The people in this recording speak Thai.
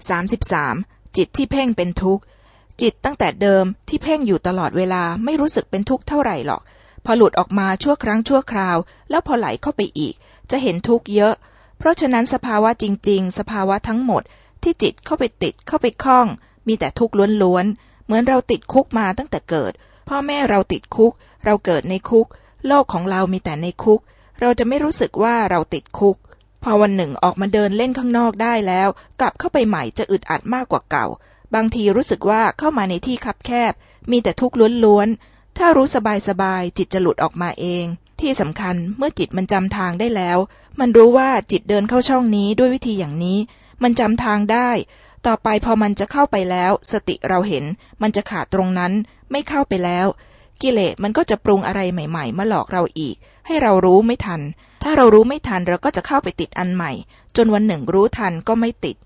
33. จิตที่เพ่งเป็นทุกข์ จิตตั้งแต่เดิมที่เพ่งอยู่ตลอดเวลาไม่รู้สึกเป็นทุกข์เท่าไหร่หรอก พอหลุดออกมาชั่วครั้งชั่วคราว แล้วพอไหลเข้าไปอีก จะเห็นทุกข์เยอะ เพราะฉะนั้นสภาวะจริง ๆ สภาวะทั้งหมด ที่จิตเข้าไปติดเข้าไปคล้อง มีแต่ทุกข์ล้วนๆ เหมือนเราติดคุกมาตั้งแต่เกิด พ่อแม่เราติดคุก เราเกิดในคุก โลกของเรามีแต่ในคุก เราจะไม่รู้สึกว่าเราติดคุก พอวันหนึ่งออกมาเดินเล่นข้างนอกได้แล้ว กลับเข้าไปใหม่จะอึดอัดมากกว่าเก่า บางทีรู้สึกว่าเข้ามาในที่คับแคบ มีแต่ทุกข์ล้วนๆ ถ้ารู้สบายๆ จิตจะหลุดออกมาเอง ที่สำคัญเมื่อจิตมันจำทางได้แล้ว มันรู้ว่าจิตเดินเข้าช่องนี้ด้วยวิธีอย่างนี้ มันจำทางได้ ต่อไปพอมันจะเข้าไปแล้ว สติเราเห็น มันจะขาดตรงนั้น ไม่เข้าไปแล้ว กิเลสมันก็จะปรุงอะไรใหม่ ๆ มาหลอกเราอีก ให้เรารู้ไม่ทัน ถ้าเรารู้ไม่ทันเราก็จะเข้าไปติดอันใหม่ จนวันหนึ่งรู้ทันก็ไม่ติด